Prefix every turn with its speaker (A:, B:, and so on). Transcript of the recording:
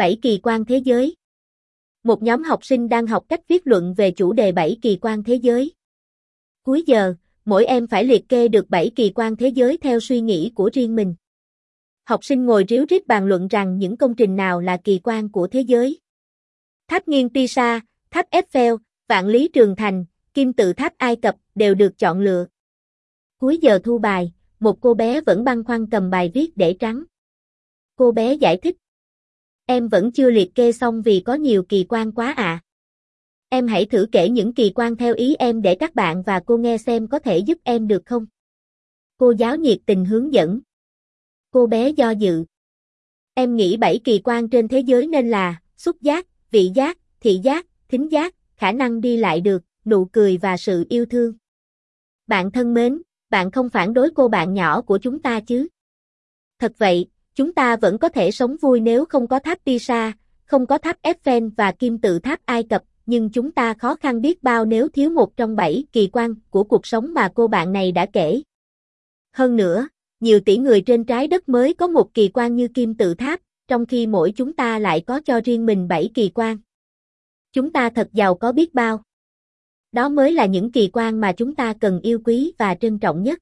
A: Bảy kỳ quan thế giới Một nhóm học sinh đang học cách viết luận về chủ đề bảy kỳ quan thế giới. Cuối giờ, mỗi em phải liệt kê được bảy kỳ quan thế giới theo suy nghĩ của riêng mình. Học sinh ngồi ríu rít bàn luận rằng những công trình nào là kỳ quan của thế giới. Tháp nghiêng Pisa, tháp Eiffel, vạn lý trường thành, kim tự tháp Ai Cập đều được chọn lựa. Cuối giờ thu bài, một cô bé vẫn băn khoăn cầm bài viết để trắng. Cô bé giải thích. Em vẫn chưa liệt kê xong vì có nhiều kỳ quan quá ạ. À. Em hãy thử kể những kỳ quan theo ý em để các bạn và cô nghe xem có thể giúp em được không? Cô giáo nhiệt tình hướng dẫn. Cô bé do dự. Em nghĩ bảy kỳ quan trên thế giới nên là xúc giác, vị giác, thị giác, thính giác, khả năng đi lại được, nụ cười và sự yêu thương. Bạn thân mến, bạn không phản đối cô bạn nhỏ của chúng ta chứ? Thật vậy, chúng ta vẫn có thể sống vui nếu không có tháp Pisa, không có tháp Eiffel và kim tự tháp Ai Cập, nhưng chúng ta khó khăn biết bao nếu thiếu một trong bảy kỳ quan của cuộc sống mà cô bạn này đã kể. Hơn nữa, nhiều tỷ người trên trái đất mới có một kỳ quan như kim tự tháp, trong khi mỗi chúng ta lại có cho riêng mình bảy kỳ quan. Chúng ta thật giàu có biết bao. Đó mới là những kỳ quan mà chúng ta cần yêu quý và trân trọng nhất.